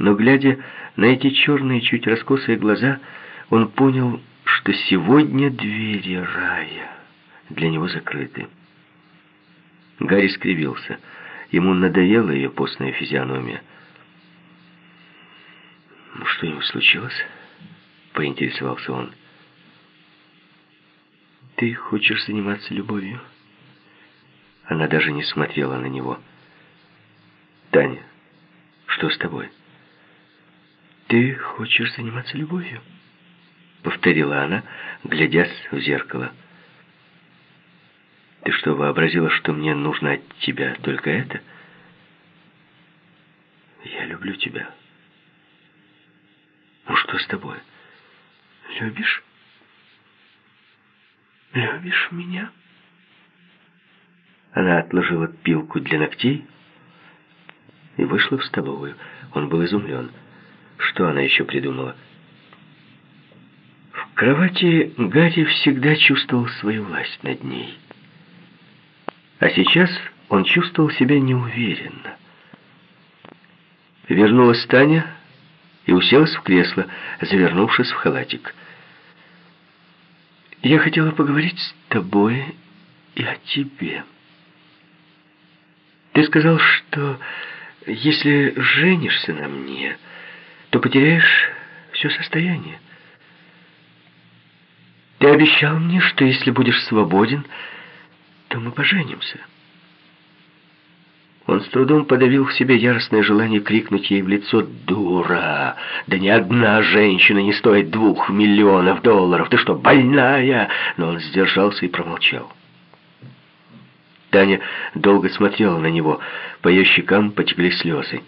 Но, глядя на эти черные, чуть раскосые глаза, он понял, что сегодня двери рая для него закрыты. Гарри скривился. Ему надоела ее постная физиономия. «Ну, «Что-нибудь случилось?» — поинтересовался он. «Ты хочешь заниматься любовью?» Она даже не смотрела на него. «Таня, что с тобой?» «Ты хочешь заниматься любовью?» Повторила она, глядясь в зеркало. «Ты что, вообразила, что мне нужно от тебя только это?» «Я люблю тебя». «Ну что с тобой? Любишь?» «Любишь меня?» Она отложила пилку для ногтей и вышла в столовую. Он был изумлен. Что она еще придумала? В кровати Гарри всегда чувствовал свою власть над ней. А сейчас он чувствовал себя неуверенно. Вернулась Таня и уселась в кресло, завернувшись в халатик. «Я хотела поговорить с тобой и о тебе. Ты сказал, что если женишься на мне, то потеряешь все состояние. Ты обещал мне, что если будешь свободен, то мы поженимся». Он с трудом подавил в себе яростное желание крикнуть ей в лицо «Дура! Да ни одна женщина не стоит двух миллионов долларов! Ты что, больная?» Но он сдержался и промолчал. Таня долго смотрела на него. По ее щекам потекли слезы.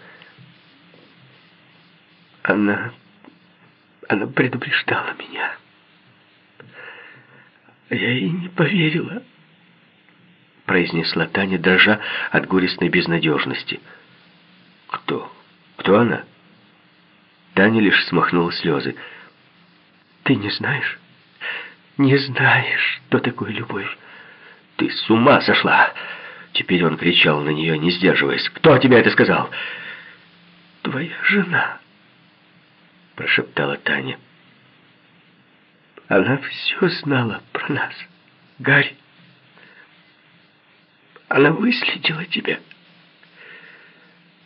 Она... она предупреждала меня. Я ей не поверила произнесла Таня, дрожа от горестной безнадежности. «Кто? Кто она?» Таня лишь смахнула слезы. «Ты не знаешь? Не знаешь, что такое любовь? Ты с ума сошла!» Теперь он кричал на нее, не сдерживаясь. «Кто тебе это сказал?» «Твоя жена», — прошептала Таня. «Она все знала про нас, Гарри. Она выследила тебя.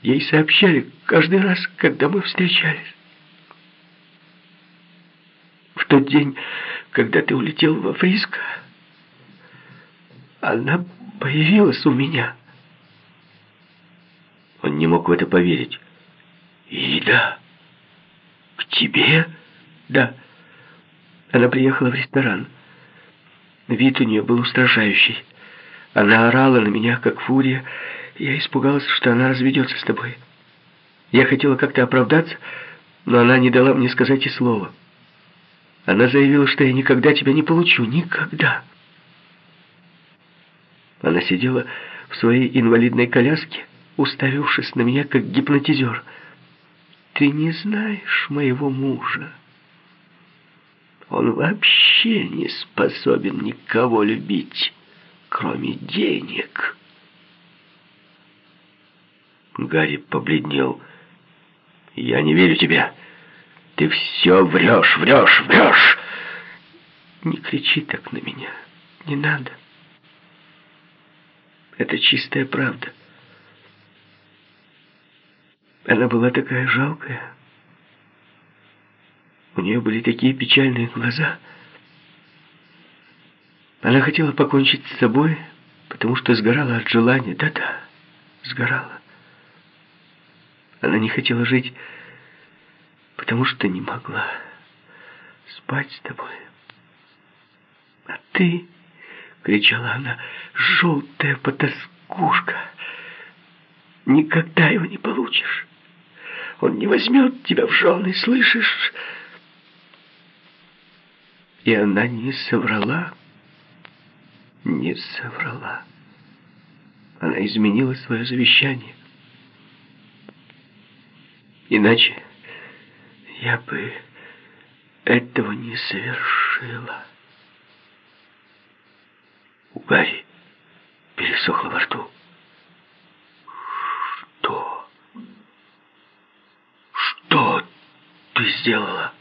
Ей сообщали каждый раз, когда мы встречались. В тот день, когда ты улетел во Фриско, она появилась у меня. Он не мог в это поверить. И да, к тебе? Да. Она приехала в ресторан. Вид у нее был устрашающий. Она орала на меня, как фурия. Я испугалась, что она разведется с тобой. Я хотела как-то оправдаться, но она не дала мне сказать и слова. Она заявила, что я никогда тебя не получу. Никогда. Она сидела в своей инвалидной коляске, уставившись на меня, как гипнотизер. Ты не знаешь моего мужа. Он вообще не способен никого любить кроме денег. Гарри побледнел. «Я не верю тебе. Ты все врешь, врешь, врешь!» «Не кричи так на меня. Не надо. Это чистая правда. Она была такая жалкая. У нее были такие печальные глаза». Она хотела покончить с собой, потому что сгорала от желания. Да-да, сгорала. Она не хотела жить, потому что не могла спать с тобой. А ты, кричала она, желтая потаскушка, никогда его не получишь. Он не возьмет тебя в жены, слышишь? И она не соврала не соврала. Она изменила свое завещание. Иначе я бы этого не совершила. У Гарри пересохло во рту. Сделала?»